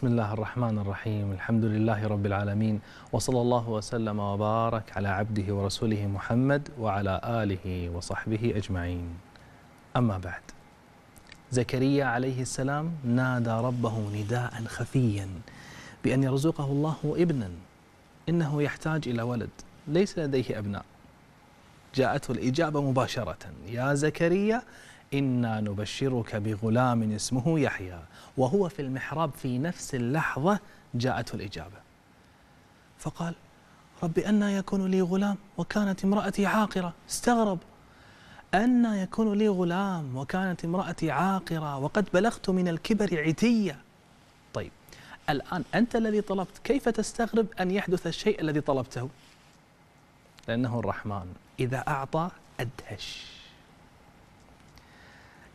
بسم الله الرحمن الرحيم. الحمد لله رب العالمين وصلى الله وسلم وبارك على عبده ورسوله محمد وعلى آله وصحبه أجمعين. أما بعد زكريا عليه السلام نادى ربه نداء خفيا بأن يرزقه الله ابنا إنه يحتاج إلى ولد ليس لديه أبناء. جاءته الإجابة مباشرة يا زكريا إنا نبشرك بغلام اسمه يحيى وهو في المحراب في نفس اللحظة جاءته الإجابة. فقال رب أنا يكون لي غلام وكانت امرأتي عاقرة. استغرب. أنا يكون لي غلام وكانت امرأتي عاقرة وقد بلغت من الكبر عتية. طيب الآن أنت الذي طلبت كيف تستغرب أن يحدث الشيء الذي طلبته؟ لأنه الرحمن إذا أعطى أدهش.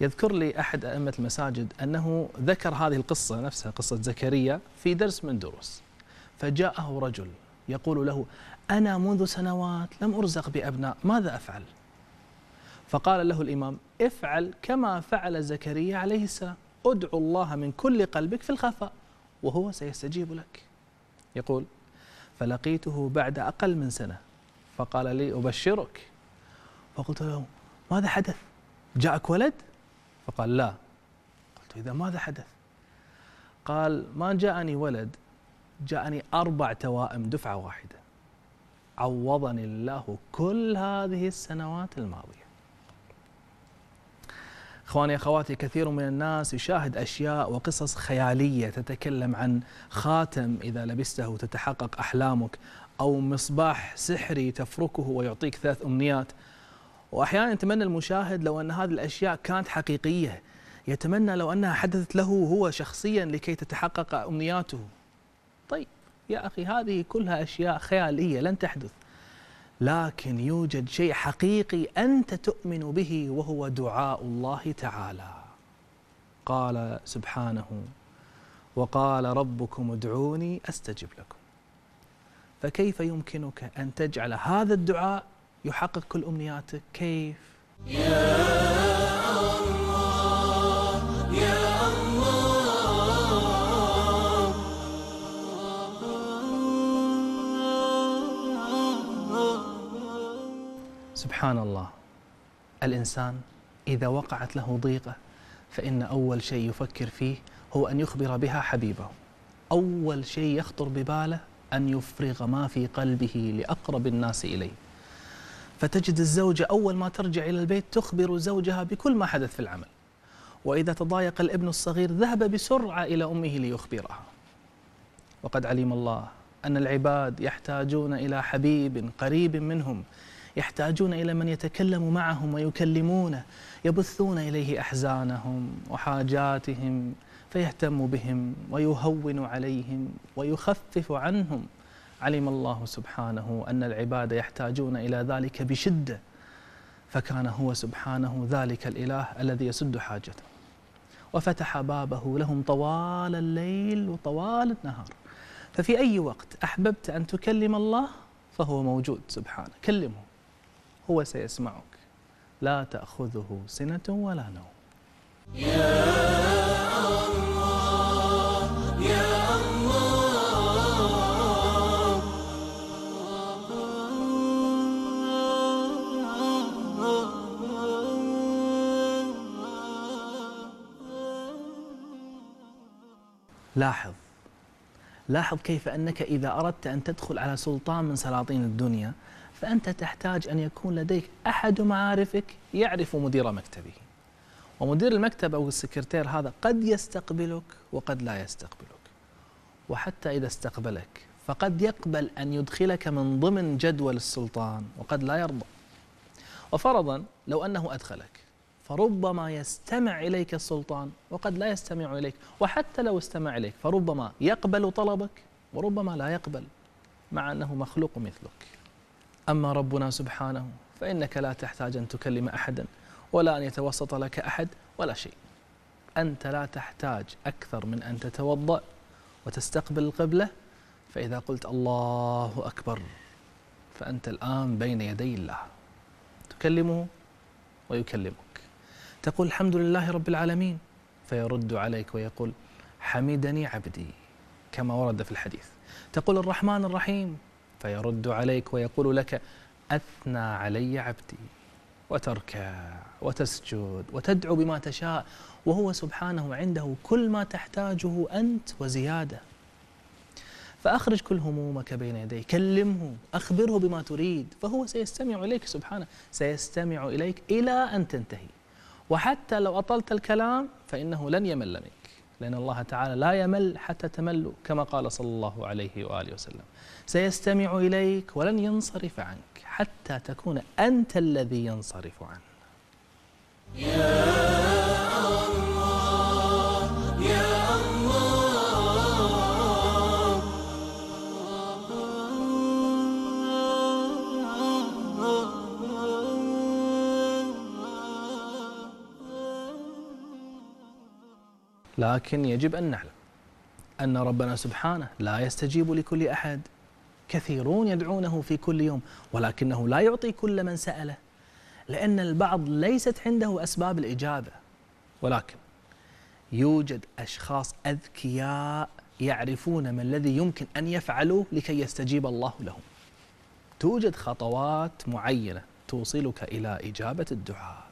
يذكر لي أحد أئمة المساجد أنه ذكر هذه القصة نفسها قصة زكريا في درس من دروس. فجاءه رجل يقول له أنا منذ سنوات لم أرزق بأبناء ماذا أفعل؟ فقال له الإمام افعل كما فعل زكريا عليه السلام ادعو الله من كل قلبك في الخفاء وهو سيستجيب لك. يقول فلقيته بعد أقل من سنة. فقال لي أبشرك. فقلت له ماذا حدث؟ جاءك ولد؟ فقال لا. قلت إذا ماذا حدث؟ قال ما جاءني ولد جاءني أربع توائم دفعة واحدة. عوضني الله كل هذه السنوات الماضية. إخواني أخواتي كثير من الناس يشاهد أشياء وقصص خيالية تتكلم عن خاتم إذا لبسته تتحقق أحلامك أو مصباح سحري تفركه ويعطيك ثلاث أمنيات. وأحيانا يتمنى المشاهد لو أن هذه الأشياء كانت حقيقية. يتمنى لو أنها حدثت له هو شخصيا لكي تتحقق أمنياته. طيب يا أخي هذه كلها أشياء خيالية لن تحدث. لكن يوجد شيء حقيقي أنت تؤمن به وهو دعاء الله تعالى. قال سبحانه وقال ربكم ادعوني أستجب لكم. فكيف يمكنك أن تجعل هذا الدعاء يحقق كل أمنياتك. كيف؟ يا الله يا سبحان الله الإنسان إذا وقعت له ضيقة فإن أول شيء يفكر فيه هو أن يخبر بها حبيبه. أول شيء يخطر بباله أن يفرغ ما في قلبه لأقرب الناس إليه. فتجد الزوجة أول ما ترجع إلى البيت تخبر زوجها بكل ما حدث في العمل. وإذا تضايق الابن الصغير ذهب بسرعة إلى أمه ليخبرها. وقد علم الله أن العباد يحتاجون إلى حبيب قريب منهم يحتاجون إلى من يتكلم معهم ويكلمونه يبثون إليه أحزانهم وحاجاتهم فيهتم بهم ويهون عليهم ويخفف عنهم. علم الله سبحانه أن العباد يحتاجون إلى ذلك بشدة فكان هو سبحانه ذلك الإله الذي يسد حاجتهم وفتح بابه لهم طوال الليل وطوال النهار. ففي أي وقت أحببت أن تكلم الله فهو موجود سبحانه. كلمه هو سيسمعك. لا تأخذه سنة ولا نوم. يا الله. لاحظ. لاحظ كيف أنك إذا أردت أن تدخل على سلطان من سلاطين الدنيا فأنت تحتاج أن يكون لديك أحد معارفك يعرف مدير مكتبه. ومدير المكتب أو السكرتير هذا قد يستقبلك وقد لا يستقبلك. وحتى إذا استقبلك فقد يقبل أن يدخلك من ضمن جدول السلطان وقد لا يرضى. وفرضا لو أنه أدخلك فربما يستمع إليك السلطان وقد لا يستمع إليك وحتى لو استمع إليك فربما يقبل طلبك وربما لا يقبل مع أنه مخلوق مثلك. أما ربنا سبحانه فإنك لا تحتاج أن تكلم أحدا ولا أن يتوسط لك أحد ولا شيء. أنت لا تحتاج أكثر من أن تتوضأ وتستقبل القبلة. فإذا قلت الله أكبر فأنت الآن بين يدي الله. تكلمه ويكلمك. تقول الحمد لله رب العالمين فيرد عليك ويقول حمدني عبدي كما ورد في الحديث. تقول الرحمن الرحيم فيرد عليك ويقول لك أثنى علي عبدي وتركع وتسجد وتدعو بما تشاء وهو سبحانه عنده كل ما تحتاجه أنت وزيادة. فأخرج كل همومك بين يديه كلمه أخبره بما تريد فهو سيستمع إليك سبحانه سيستمع إليك إلى أن تنتهي. وحتى لو أطلت الكلام فإنه لن يمل منك لأن الله تعالى لا يمل حتى تمل كما قال صلى الله عليه وآله وسلم. سيستمع إليك ولن ينصرف عنك حتى تكون أنت الذي ينصرف عنه. لكن يجب أن نعلم أن ربنا سبحانه لا يستجيب لكل أحد. كثيرون يدعونه في كل يوم ولكنه لا يعطي كل من سأله لأن البعض ليست عنده أسباب الإجابة. ولكن يوجد أشخاص أذكياء يعرفون ما الذي يمكن أن يفعلوه لكي يستجيب الله لهم. توجد خطوات معينة توصلك إلى إجابة الدعاء.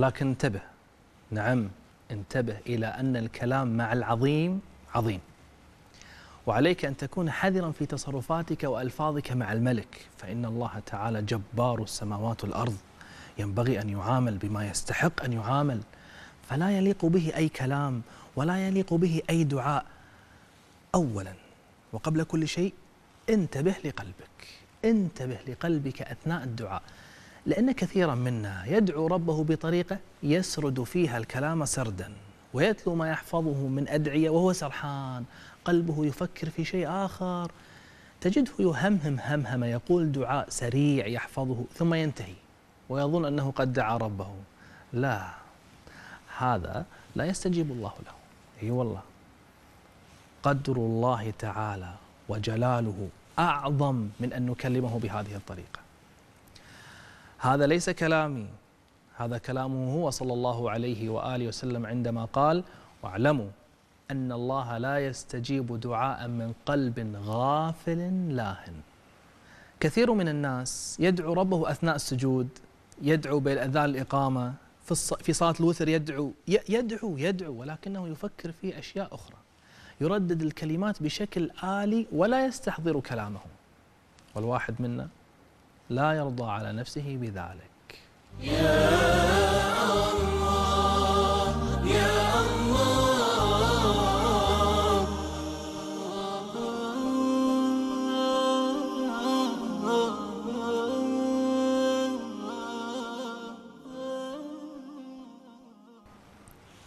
ولكن انتبه. نعم انتبه إلى أن الكلام مع العظيم عظيم. وعليك أن تكون حذرا في تصرفاتك وألفاظك مع الملك فإن الله تعالى جبار السماوات والأرض. ينبغي أن يعامل بما يستحق أن يعامل. فلا يليق به أي كلام ولا يليق به أي دعاء. أولا وقبل كل شيء انتبه لقلبك. انتبه لقلبك أثناء الدعاء. لأن كثيرا منا يدعو ربه بطريقة يسرد فيها الكلام سردا ويتلو ما يحفظه من أدعية وهو سرحان قلبه يفكر في شيء آخر تجده يهمهم همهمة يقول دعاء سريع يحفظه ثم ينتهي ويظن أنه قد دعا ربه. لا هذا لا يستجيب الله له. إي والله. قدر الله تعالى وجلاله أعظم من أن نكلمه بهذه الطريقة. هذا ليس كلامي هذا كلامه هو صلى الله عليه وآله وسلم عندما قال واعلموا أن الله لا يستجيب دعاء من قلب غافل لاهن. كثير من الناس يدعو ربه أثناء السجود، يدعو بين اذان الإقامة، في في صلاة الوتر يدعو يدعو يدعو ولكنه يفكر في أشياء أخرى. يردد الكلمات بشكل آلي ولا يستحضر كلامه. والواحد منا لا يرضى على نفسه بذلك. يا الله يا الله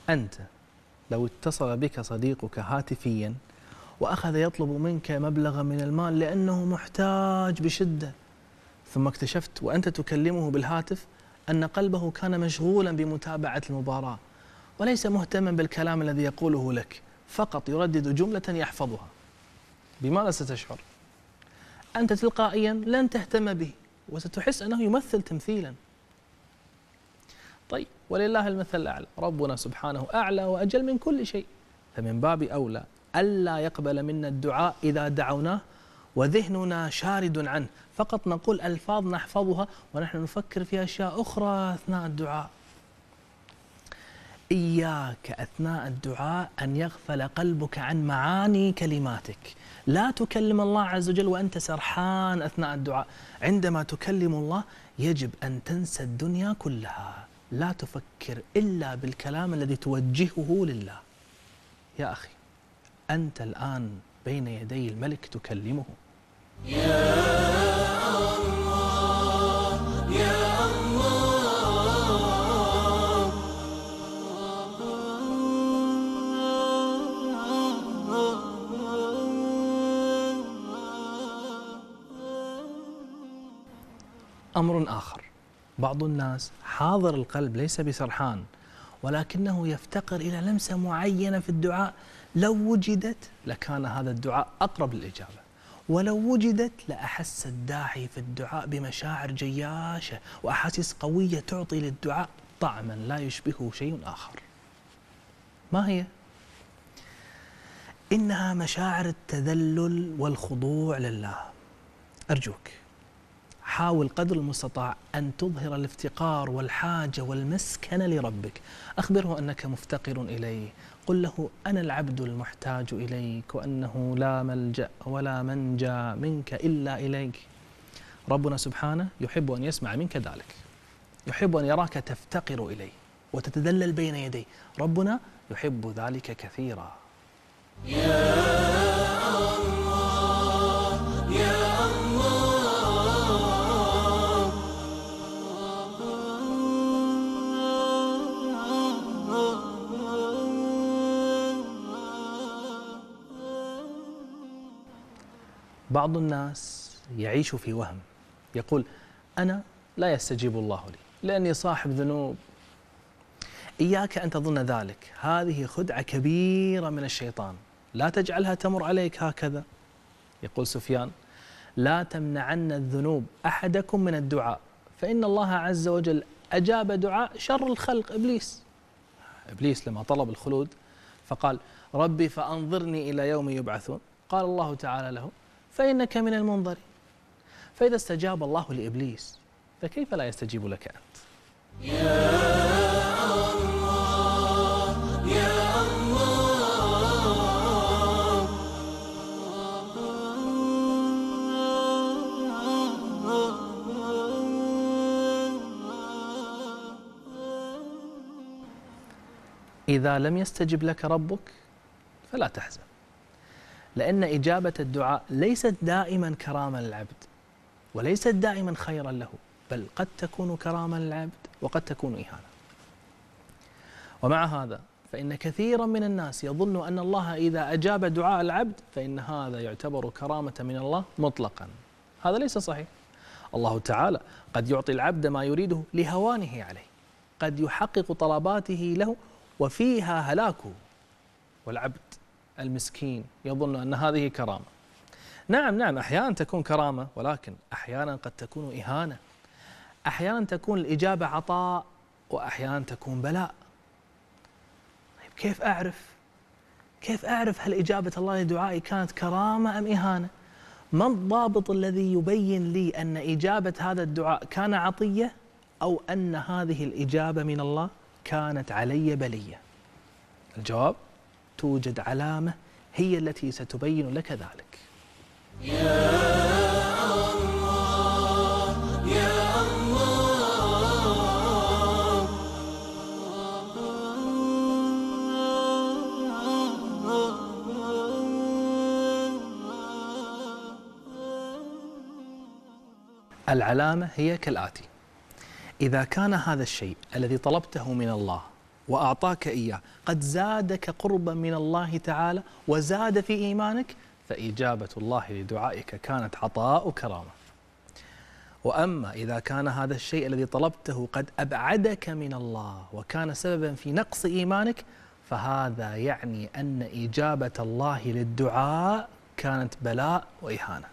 أنت لو اتصل بك صديقك هاتفيا وأخذ يطلب منك مبلغا من المال لأنه محتاج بشدة ثم اكتشفت وأنت تكلمه بالهاتف أن قلبه كان مشغولا بمتابعة المباراة وليس مهتما بالكلام الذي يقوله لك فقط يردد جملة يحفظها. بماذا ستشعر؟ أنت تلقائيا لن تهتم به وستحس أنه يمثل تمثيلا. طيب ولله المثل الأعلى. ربنا سبحانه أعلى وأجل من كل شيء. فمن باب أولى ألا يقبل منا الدعاء إذا دعوناه وذهننا شارد عنه. فقط نقول ألفاظ نحفظها ونحن نفكر في أشياء أخرى أثناء الدعاء. إياك أثناء الدعاء أن يغفل قلبك عن معاني كلماتك. لا تكلم الله عز وجل وأنت سرحان أثناء الدعاء. عندما تكلم الله يجب أن تنسى الدنيا كلها. لا تفكر إلا بالكلام الذي توجهه لله. يا أخي أنت الآن بين يدي الملك تكلمه. أمر آخر. بعض الناس حاضر القلب ليس بسرحان ولكنه يفتقر إلى لمسة معينة في الدعاء. لو وجدت لكان هذا الدعاء أقرب للإجابة. ولو وجدت لأحس الداعي في الدعاء بمشاعر جياشة وأحاسيس قوية تعطي للدعاء طعما لا يشبهه شيء آخر. ما هي؟ إنها مشاعر التذلل والخضوع لله. أرجوك حاول قدر المستطاع أن تظهر الافتقار والحاجة والمسكنة لربك. أخبره أنك مفتقر إليه قل له أنا العبد المحتاج إليك وأنه لا ملجأ ولا منجى منك إلا إليك. ربنا سبحانه يحب أن يسمع منك ذلك. يحب أن يراك تفتقر إليه وتتذلل بين يديه. ربنا يحب ذلك كثيرا. بعض الناس يعيش في وهم يقول أنا لا يستجيب الله لي لأني صاحب ذنوب. إياك أن تظن ذلك. هذه خدعة كبيرة من الشيطان. لا تجعلها تمر عليك هكذا. يقول سفيان لا تمنعن الذنوب أحدكم من الدعاء فإن الله عز وجل أجاب دعاء شر الخلق. إبليس إبليس لما طلب الخلود فقال ربي فأنظرني إلى يوم يبعثون. قال الله تعالى له فإنك من المنظرين. فإذا استجاب الله لإبليس فكيف لا يستجيب لك أنت؟ يا الله يا الله إذا لم يستجب لك ربك فلا تحزن. لأن إجابة الدعاء ليست دائما كرامة للعبد وليست دائما خيرا له بل قد تكون كرامة للعبد وقد تكون إهانة. ومع هذا فإن كثيرا من الناس يظن أن الله إذا أجاب دعاء العبد فإن هذا يعتبر كرامة من الله مطلقا. هذا ليس صحيح. الله تعالى قد يعطي العبد ما يريده لهوانه عليه قد يحقق طلباته له وفيها هلاكه. والعبد المسكين يظن أن هذه كرامة. نعم نعم أحيانا تكون كرامة ولكن أحيانا قد تكون إهانة. أحيانا تكون الإجابة عطاء وأحيانا تكون بلاء. طيب كيف أعرف؟ كيف أعرف هل إجابة الله لدعائي كانت كرامة أم إهانة؟ ما الضابط الذي يبين لي أن إجابة هذا الدعاء كان عطية أو أن هذه الإجابة من الله كانت علي بلية؟ الجواب؟ توجد علامة هي التي ستبين لك ذلك. يا الله يا الله العلامة هي كالآتي. إذا كان هذا الشيء الذي طلبته من الله وأعطاك إياه. قد زادك قربا من الله تعالى وزاد في إيمانك فإجابة الله لدعائك كانت عطاء وكرامة. وأما إذا كان هذا الشيء الذي طلبته قد أبعدك من الله وكان سببا في نقص إيمانك فهذا يعني أن إجابة الله للدعاء كانت بلاء وإهانة.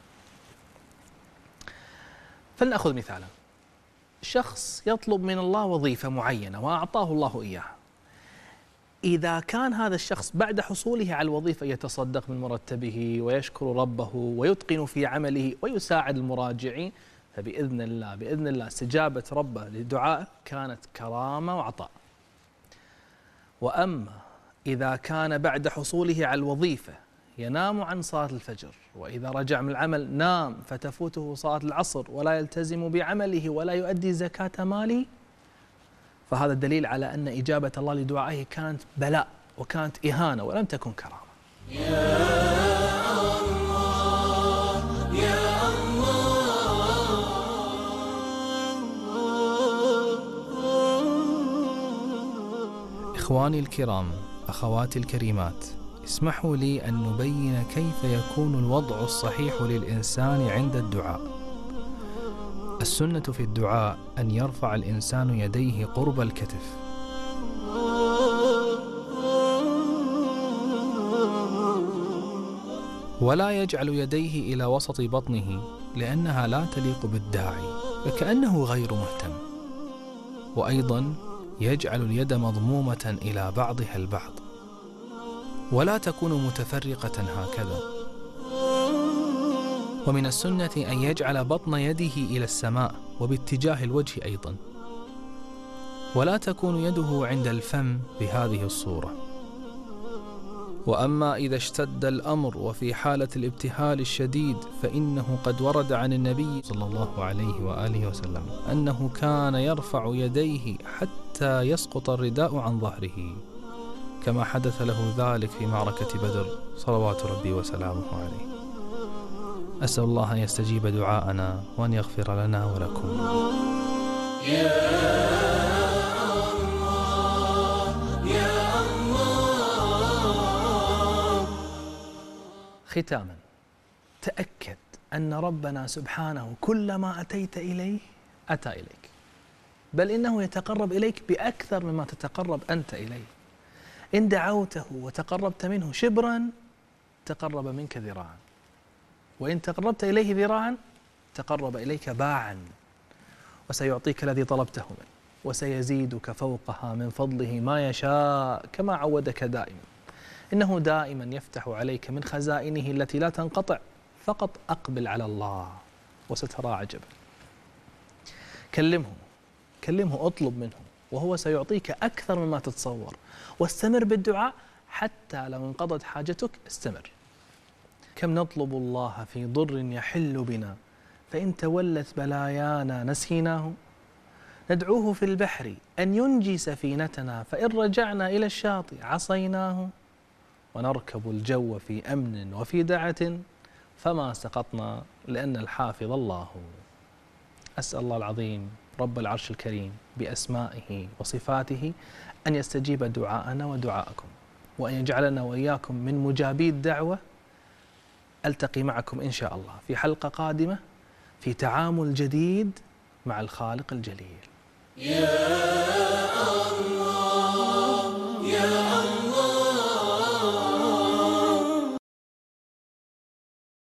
فلنأخذ مثالا. شخص يطلب من الله وظيفة معينة وأعطاه الله إياها. إذا كان هذا الشخص بعد حصوله على الوظيفة يتصدق من مرتبه ويشكر ربه ويتقن في عمله ويساعد المراجعين فبإذن الله بإذن الله استجابة ربه لدعائه كانت كرامة وعطاء. وأما إذا كان بعد حصوله على الوظيفة ينام عن صلاة الفجر وإذا رجع من العمل نام فتفوته صلاة العصر ولا يلتزم بعمله ولا يؤدي زكاة ماله فهذا دليل على أن إجابة الله لدعائه كانت بلاء وكانت إهانة ولم تكن كرامة. يا الله يا الله إخواني الكرام أخواتي الكريمات اسمحوا لي أن نبين كيف يكون الوضع الصحيح للإنسان عند الدعاء. السنة في الدعاء أن يرفع الإنسان يديه قرب الكتف. ولا يجعل يديه إلى وسط بطنه لأنها لا تليق بالداعي فكأنه غير مهتم. وأيضا يجعل اليد مضمومة إلى بعضها البعض. ولا تكون متفرقة هكذا. ومن السنة أن يجعل بطن يده إلى السماء وباتجاه الوجه أيضا. ولا تكون يده عند الفم بهذه الصورة. وأما إذا اشتد الأمر وفي حالة الابتهال الشديد فإنه قد ورد عن النبي صلى الله عليه وآله وسلم أنه كان يرفع يديه حتى يسقط الرداء عن ظهره. كما حدث له ذلك في معركة بدر صلوات ربي وسلامه عليه. أسأل الله أن يستجيب دعاءنا وأن يغفر لنا ولكم. ختاما تأكد أن ربنا سبحانه كلما أتيت إليه أتى إليك. بل إنه يتقرب إليك بأكثر مما تتقرب أنت إليه. إن دعوته وتقربت منه شبرا تقرب منك ذراعا. وإن تقربت إليه ذراعا تقرب إليك باعا. وسيعطيك الذي طلبته منه وسيزيدك فوقها من فضله ما يشاء كما عودك دائما. إنه دائما يفتح عليك من خزائنه التي لا تنقطع. فقط أقبل على الله وسترى عجبا. كلمه كلمه اطلب منه وهو سيعطيك أكثر مما تتصور. واستمر بالدعاء حتى لو انقضت حاجتك استمر. كم نطلب الله في ضر يحل بنا؟ فإن تولت بلايانا نسيناه. ندعوه في البحر أن ينجي سفينتنا فإن رجعنا إلى الشاطئ عصيناه. ونركب الجو في أمن وفي دعة فما سقطنا لأن الحافظ الله. أسأل الله العظيم رب العرش الكريم بأسمائه وصفاته أن يستجيب دعاءنا ودعاءكم وأن يجعلنا وإياكم من مجابي الدعوة ألتقي معكم إن شاء الله في حلقة قادمة في تعامل جديد مع الخالق الجليل.